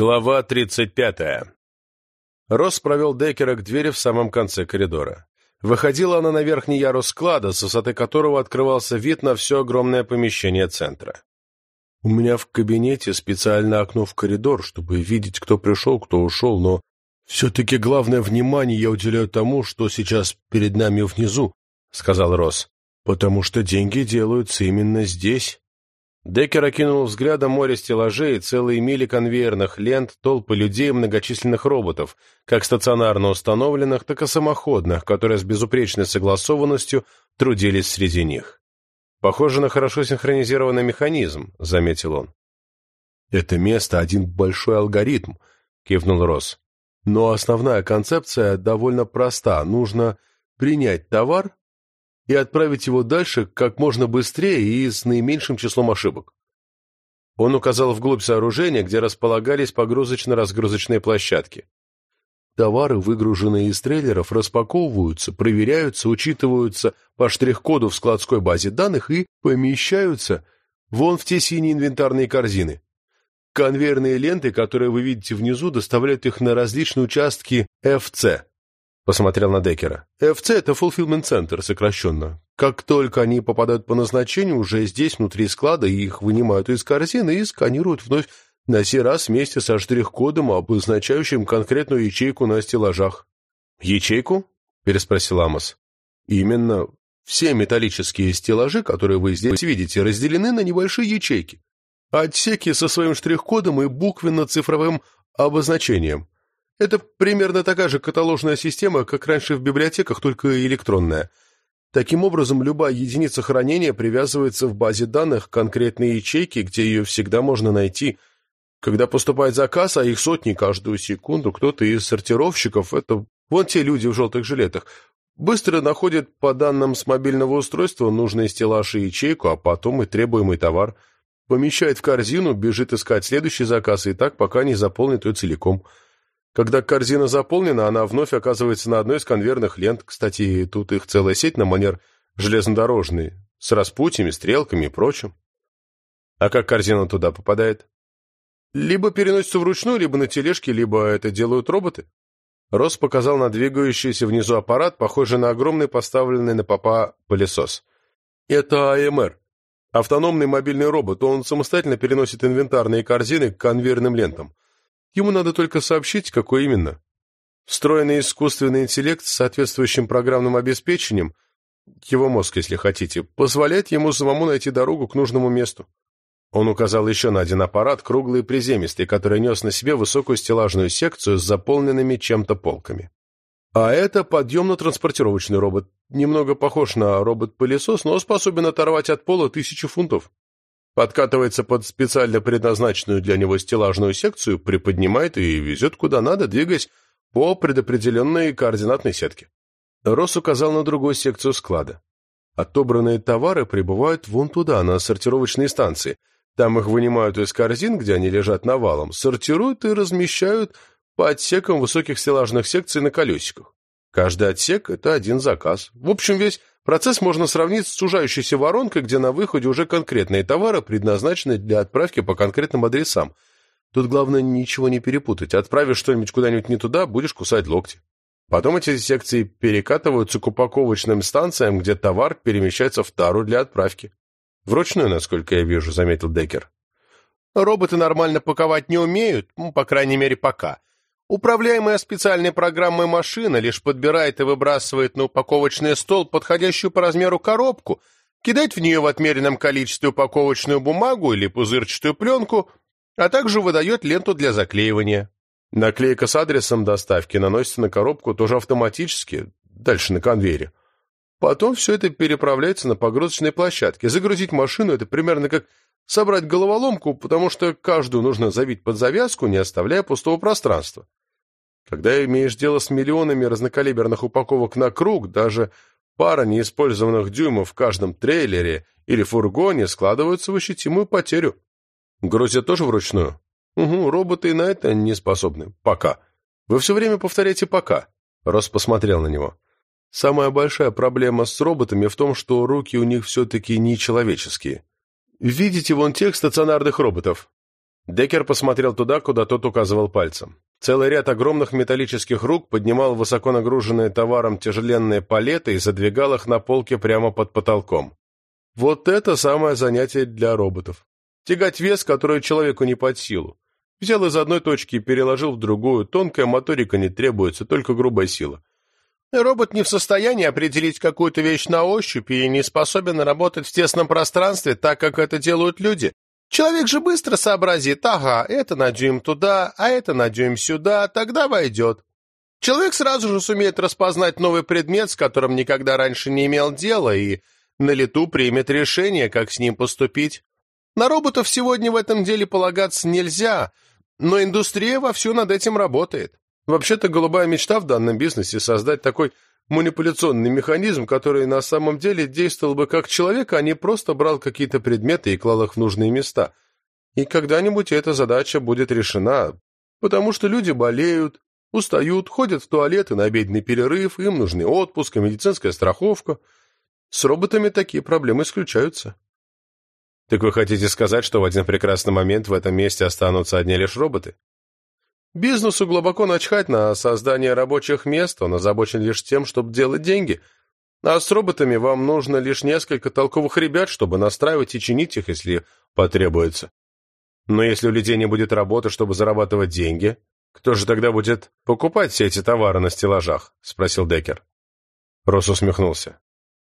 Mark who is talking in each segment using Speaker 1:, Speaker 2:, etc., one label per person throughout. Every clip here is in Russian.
Speaker 1: Глава 35. Росс провел Деккера к двери в самом конце коридора. Выходила она на верхний ярус склада, с высоты которого открывался вид на все огромное помещение центра. «У меня в кабинете специальное окно в коридор, чтобы видеть, кто пришел, кто ушел, но все-таки главное внимание я уделяю тому, что сейчас перед нами внизу», — сказал Росс, «потому что деньги делаются именно здесь». Деккер окинул взглядом море стеллажей, целые мили конвейерных лент, толпы людей и многочисленных роботов, как стационарно установленных, так и самоходных, которые с безупречной согласованностью трудились среди них. «Похоже на хорошо синхронизированный механизм», — заметил он. «Это место — один большой алгоритм», — кивнул Росс. «Но основная концепция довольно проста. Нужно принять товар, и отправить его дальше как можно быстрее и с наименьшим числом ошибок. Он указал вглубь сооружения, где располагались погрузочно-разгрузочные площадки. Товары, выгруженные из трейлеров, распаковываются, проверяются, учитываются по штрих-коду в складской базе данных и помещаются вон в те синие инвентарные корзины. Конвейерные ленты, которые вы видите внизу, доставляют их на различные участки FC Посмотрел на Деккера. ФЦ — это Fulfillment Center, сокращенно. Как только они попадают по назначению, уже здесь, внутри склада, их вынимают из корзины и сканируют вновь, на сей раз вместе со штрих-кодом, обозначающим конкретную ячейку на стеллажах. «Ячейку?» — переспросил Амос. «Именно. Все металлические стеллажи, которые вы здесь видите, разделены на небольшие ячейки. Отсеки со своим штрих-кодом и буквенно-цифровым обозначением. Это примерно такая же каталожная система, как раньше в библиотеках, только электронная. Таким образом, любая единица хранения привязывается в базе данных к конкретной ячейке, где ее всегда можно найти. Когда поступает заказ, а их сотни каждую секунду, кто-то из сортировщиков, это вон те люди в желтых жилетах, быстро находит по данным с мобильного устройства нужный стеллаж и ячейку, а потом и требуемый товар. Помещает в корзину, бежит искать следующий заказ, и так пока не заполнит ее целиком – когда корзина заполнена, она вновь оказывается на одной из конвейерных лент. Кстати, тут их целая сеть на манер железнодорожный, с распутьями, стрелками и прочим. А как корзина туда попадает? Либо переносится вручную, либо на тележке, либо это делают роботы. Рос показал на двигающийся внизу аппарат, похожий на огромный поставленный на попа пылесос. Это АМР. Автономный мобильный робот. Он самостоятельно переносит инвентарные корзины к конвейерным лентам. Ему надо только сообщить, какой именно. Встроенный искусственный интеллект с соответствующим программным обеспечением, его мозг, если хотите, позволяет ему самому найти дорогу к нужному месту. Он указал еще на один аппарат, круглый и приземистый, который нес на себе высокую стеллажную секцию с заполненными чем-то полками. А это подъемно-транспортировочный робот. Немного похож на робот-пылесос, но способен оторвать от пола тысячи фунтов подкатывается под специально предназначенную для него стеллажную секцию, приподнимает и везет куда надо, двигаясь по предопределенной координатной сетке. Росс указал на другую секцию склада. Отобранные товары прибывают вон туда, на сортировочные станции. Там их вынимают из корзин, где они лежат навалом, сортируют и размещают по отсекам высоких стеллажных секций на колесиках. Каждый отсек – это один заказ. В общем, весь Процесс можно сравнить с сужающейся воронкой, где на выходе уже конкретные товары, предназначенные для отправки по конкретным адресам. Тут главное ничего не перепутать. Отправишь что-нибудь куда-нибудь не туда, будешь кусать локти. Потом эти секции перекатываются к упаковочным станциям, где товар перемещается в тару для отправки. Вручную, насколько я вижу, заметил Деккер. Роботы нормально паковать не умеют, ну, по крайней мере, пока. Управляемая специальной программой машина лишь подбирает и выбрасывает на упаковочный стол подходящую по размеру коробку, кидает в нее в отмеренном количестве упаковочную бумагу или пузырчатую пленку, а также выдает ленту для заклеивания. Наклейка с адресом доставки наносится на коробку тоже автоматически, дальше на конвейере. Потом все это переправляется на погрузочной площадке. Загрузить машину – это примерно как собрать головоломку, потому что каждую нужно завить под завязку, не оставляя пустого пространства. Когда имеешь дело с миллионами разнокалиберных упаковок на круг, даже пара неиспользованных дюймов в каждом трейлере или фургоне складываются в ощутимую потерю. Грузят тоже вручную? Угу, роботы и на это не способны. Пока. Вы все время повторяете «пока». Рос посмотрел на него. Самая большая проблема с роботами в том, что руки у них все-таки нечеловеческие. Видите вон тех стационарных роботов? Деккер посмотрел туда, куда тот указывал пальцем. Целый ряд огромных металлических рук поднимал высоко нагруженные товаром тяжеленные палеты и задвигал их на полке прямо под потолком. Вот это самое занятие для роботов. Тягать вес, который человеку не под силу. Взял из одной точки и переложил в другую, тонкая моторика не требуется, только грубая сила. Робот не в состоянии определить какую-то вещь на ощупь и не способен работать в тесном пространстве так, как это делают люди. Человек же быстро сообразит, ага, это надюем туда, а это надюем сюда, тогда войдет. Человек сразу же сумеет распознать новый предмет, с которым никогда раньше не имел дела, и на лету примет решение, как с ним поступить. На роботов сегодня в этом деле полагаться нельзя, но индустрия вовсю над этим работает. Вообще-то голубая мечта в данном бизнесе — создать такой манипуляционный механизм, который на самом деле действовал бы как человек, а не просто брал какие-то предметы и клал их в нужные места. И когда-нибудь эта задача будет решена, потому что люди болеют, устают, ходят в туалет и на обеденный перерыв, им нужны отпуск и медицинская страховка. С роботами такие проблемы исключаются. Так вы хотите сказать, что в один прекрасный момент в этом месте останутся одни лишь роботы? Бизнесу глубоко начхать на создание рабочих мест, он озабочен лишь тем, чтобы делать деньги. А с роботами вам нужно лишь несколько толковых ребят, чтобы настраивать и чинить их, если потребуется. Но если у людей не будет работы, чтобы зарабатывать деньги, кто же тогда будет покупать все эти товары на стеллажах? — спросил Деккер. Росс усмехнулся.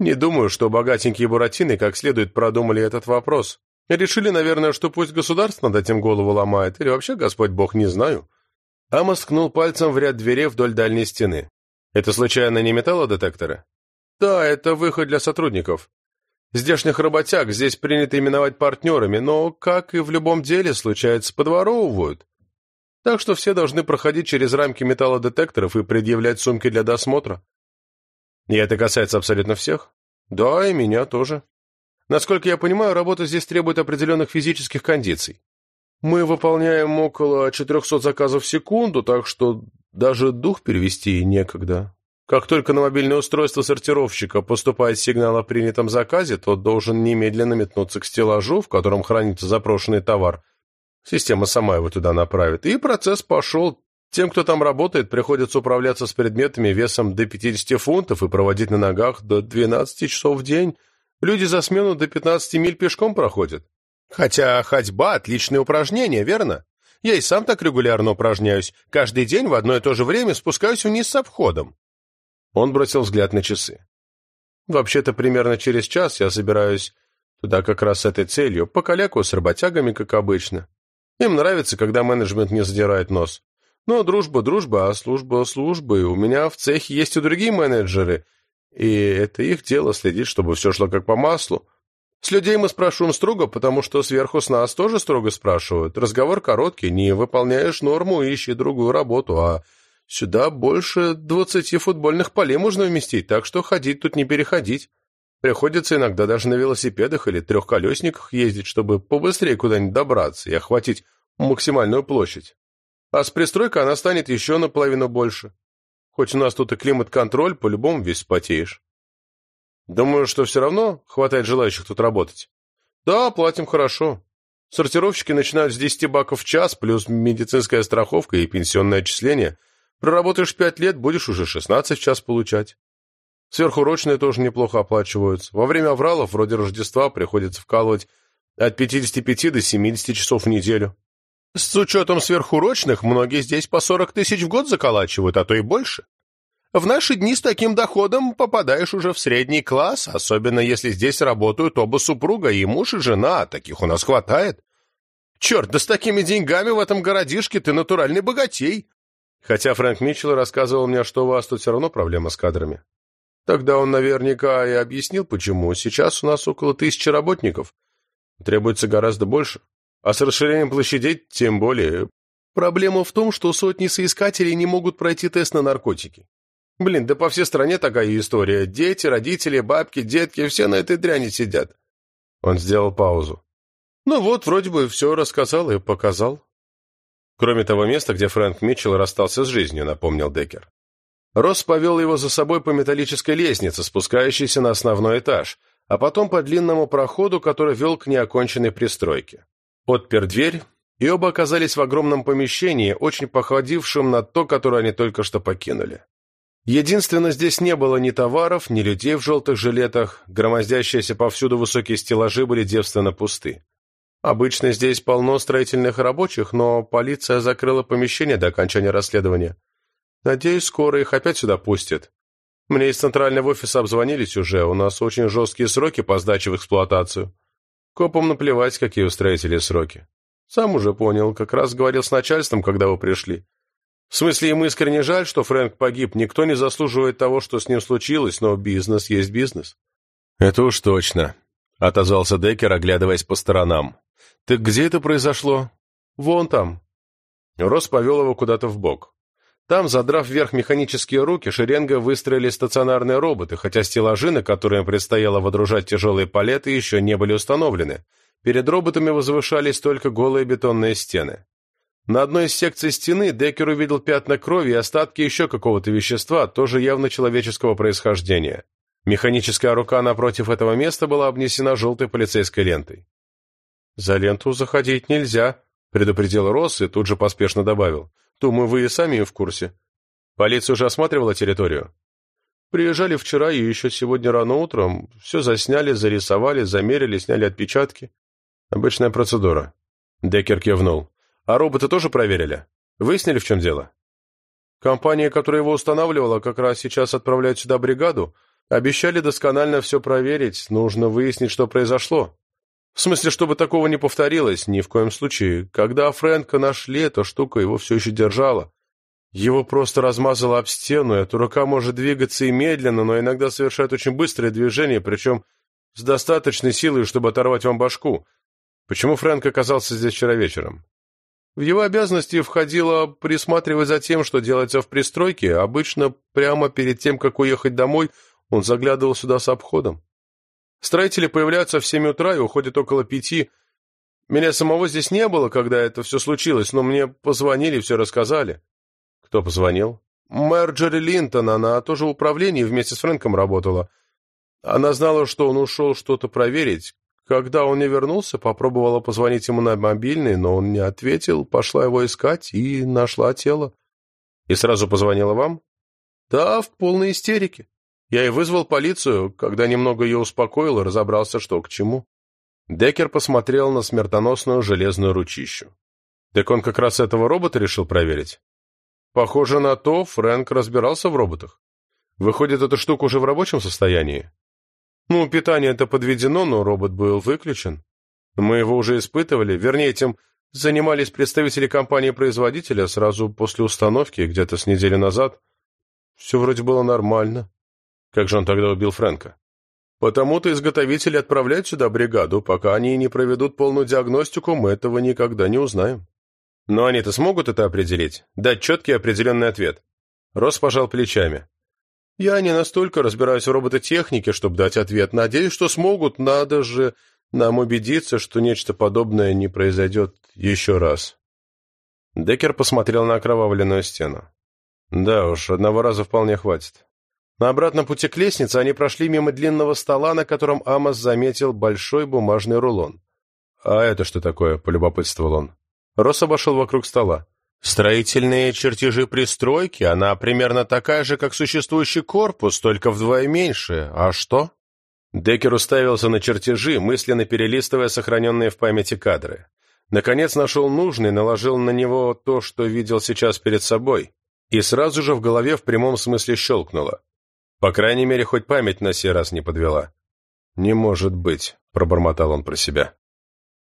Speaker 1: Не думаю, что богатенькие буратины как следует продумали этот вопрос. Решили, наверное, что пусть государство над этим голову ломает, или вообще, Господь Бог, не знаю. Амос ткнул пальцем в ряд дверей вдоль дальней стены. «Это, случайно, не металлодетекторы?» «Да, это выход для сотрудников. Здешних работяг здесь принято именовать партнерами, но, как и в любом деле случается, подворовывают. Так что все должны проходить через рамки металлодетекторов и предъявлять сумки для досмотра. И это касается абсолютно всех? Да, и меня тоже. Насколько я понимаю, работа здесь требует определенных физических кондиций. Мы выполняем около 400 заказов в секунду, так что даже дух перевести некогда. Как только на мобильное устройство сортировщика поступает сигнал о принятом заказе, тот должен немедленно метнуться к стеллажу, в котором хранится запрошенный товар. Система сама его туда направит. И процесс пошел. Тем, кто там работает, приходится управляться с предметами весом до 50 фунтов и проводить на ногах до 12 часов в день. Люди за смену до 15 миль пешком проходят. Хотя ходьба – отличное упражнение, верно? Я и сам так регулярно упражняюсь. Каждый день в одно и то же время спускаюсь вниз с обходом. Он бросил взгляд на часы. Вообще-то примерно через час я собираюсь туда как раз с этой целью, по коляку с работягами, как обычно. Им нравится, когда менеджмент не задирает нос. Но дружба – дружба, а служба – и у меня в цехе есть и другие менеджеры, и это их дело следить, чтобы все шло как по маслу. С людей мы спрашиваем строго, потому что сверху с нас тоже строго спрашивают. Разговор короткий, не выполняешь норму, ищи другую работу, а сюда больше двадцати футбольных полей можно вместить, так что ходить тут не переходить. Приходится иногда даже на велосипедах или трехколесниках ездить, чтобы побыстрее куда-нибудь добраться и охватить максимальную площадь. А с пристройкой она станет еще наполовину больше. Хоть у нас тут и климат-контроль, по-любому весь спотеешь. Думаю, что все равно хватает желающих тут работать. Да, платим хорошо. Сортировщики начинают с 10 баков в час, плюс медицинская страховка и пенсионное отчисление. Проработаешь 5 лет, будешь уже 16 в час получать. Сверхурочные тоже неплохо оплачиваются. Во время авралов, вроде Рождества, приходится вкалывать от 55 до 70 часов в неделю. С учетом сверхурочных, многие здесь по 40 тысяч в год заколачивают, а то и больше. В наши дни с таким доходом попадаешь уже в средний класс, особенно если здесь работают оба супруга, и муж, и жена, таких у нас хватает. Черт, да с такими деньгами в этом городишке ты натуральный богатей. Хотя Фрэнк Митчелл рассказывал мне, что у вас тут все равно проблема с кадрами. Тогда он наверняка и объяснил, почему. Сейчас у нас около тысячи работников. Требуется гораздо больше. А с расширением площадей тем более. Проблема в том, что сотни соискателей не могут пройти тест на наркотики. Блин, да по всей стране такая история. Дети, родители, бабки, детки, все на этой дряни сидят. Он сделал паузу. Ну вот, вроде бы все рассказал и показал. Кроме того места, где Фрэнк Митчелл расстался с жизнью, напомнил Деккер. Росс повел его за собой по металлической лестнице, спускающейся на основной этаж, а потом по длинному проходу, который вел к неоконченной пристройке. Отпер дверь и оба оказались в огромном помещении, очень походившем на то, которое они только что покинули. Единственно, здесь не было ни товаров, ни людей в желтых жилетах, громоздящиеся повсюду высокие стеллажи были девственно пусты. Обычно здесь полно строительных рабочих, но полиция закрыла помещение до окончания расследования. Надеюсь, скоро их опять сюда пустят. Мне из центрального офиса обзвонились уже, у нас очень жесткие сроки по сдаче в эксплуатацию. Копам наплевать, какие у строителей сроки. Сам уже понял, как раз говорил с начальством, когда вы пришли. В смысле, им искренне жаль, что Фрэнк погиб. Никто не заслуживает того, что с ним случилось, но бизнес есть бизнес. Это уж точно, — отозвался Деккер, оглядываясь по сторонам. Так где это произошло? Вон там. Рос повел его куда-то в бок. Там, задрав вверх механические руки, шеренга выстроили стационарные роботы, хотя стеллажи, на которые им предстояло водружать тяжелые палеты, еще не были установлены. Перед роботами возвышались только голые бетонные стены. На одной из секций стены Деккер увидел пятна крови и остатки еще какого-то вещества, тоже явно человеческого происхождения. Механическая рука напротив этого места была обнесена желтой полицейской лентой. «За ленту заходить нельзя», — предупредил Росс и тут же поспешно добавил. «Думаю, вы и сами в курсе. Полиция уже осматривала территорию?» «Приезжали вчера и еще сегодня рано утром. Все засняли, зарисовали, замерили, сняли отпечатки. Обычная процедура». Деккер кивнул. А роботы тоже проверили? Выяснили, в чем дело? Компания, которая его устанавливала, как раз сейчас отправляет сюда бригаду. Обещали досконально все проверить, нужно выяснить, что произошло. В смысле, чтобы такого не повторилось, ни в коем случае. Когда Фрэнка нашли, эта штука его все еще держала. Его просто размазало об стену, эта рука может двигаться и медленно, но иногда совершает очень быстрые движения, причем с достаточной силой, чтобы оторвать вам башку. Почему Фрэнк оказался здесь вчера вечером? В его обязанности входило присматривать за тем, что делается в пристройке. Обычно прямо перед тем, как уехать домой, он заглядывал сюда с обходом. Строители появляются в семь утра и уходят около пяти. Меня самого здесь не было, когда это все случилось, но мне позвонили и все рассказали. Кто позвонил? Мэр Джерри Линтон, она тоже в управлении вместе с Фрэнком работала. Она знала, что он ушел что-то проверить. Когда он не вернулся, попробовала позвонить ему на мобильный, но он не ответил, пошла его искать и нашла тело. И сразу позвонила вам? Да, в полной истерике. Я и вызвал полицию, когда немного ее успокоил и разобрался, что к чему. Деккер посмотрел на смертоносную железную ручищу. Так он как раз этого робота решил проверить? Похоже на то, Фрэнк разбирался в роботах. Выходит, эта штука уже в рабочем состоянии? Ну, питание это подведено, но робот был выключен. Мы его уже испытывали, вернее, этим занимались представители компании-производителя сразу после установки, где-то с недели назад. Все вроде было нормально. Как же он тогда убил Фрэнка? Потому-то изготовители отправляют сюда бригаду, пока они не проведут полную диагностику, мы этого никогда не узнаем. Но они-то смогут это определить? Дать четкий определенный ответ? Рос пожал плечами. Я не настолько разбираюсь в робототехнике, чтобы дать ответ. Надеюсь, что смогут. Надо же нам убедиться, что нечто подобное не произойдет еще раз. Деккер посмотрел на окровавленную стену. Да уж, одного раза вполне хватит. На обратном пути к лестнице они прошли мимо длинного стола, на котором Амос заметил большой бумажный рулон. «А это что такое?» — полюбопытствовал он. Росс обошел вокруг стола. Строительные чертежи пристройки, она примерно такая же, как существующий корпус, только вдвое меньше. А что? Деккер уставился на чертежи, мысленно перелистывая сохраненные в памяти кадры. Наконец нашел нужный, наложил на него то, что видел сейчас перед собой, и сразу же в голове в прямом смысле щелкнуло. По крайней мере, хоть память на сей раз не подвела. «Не может быть», — пробормотал он про себя.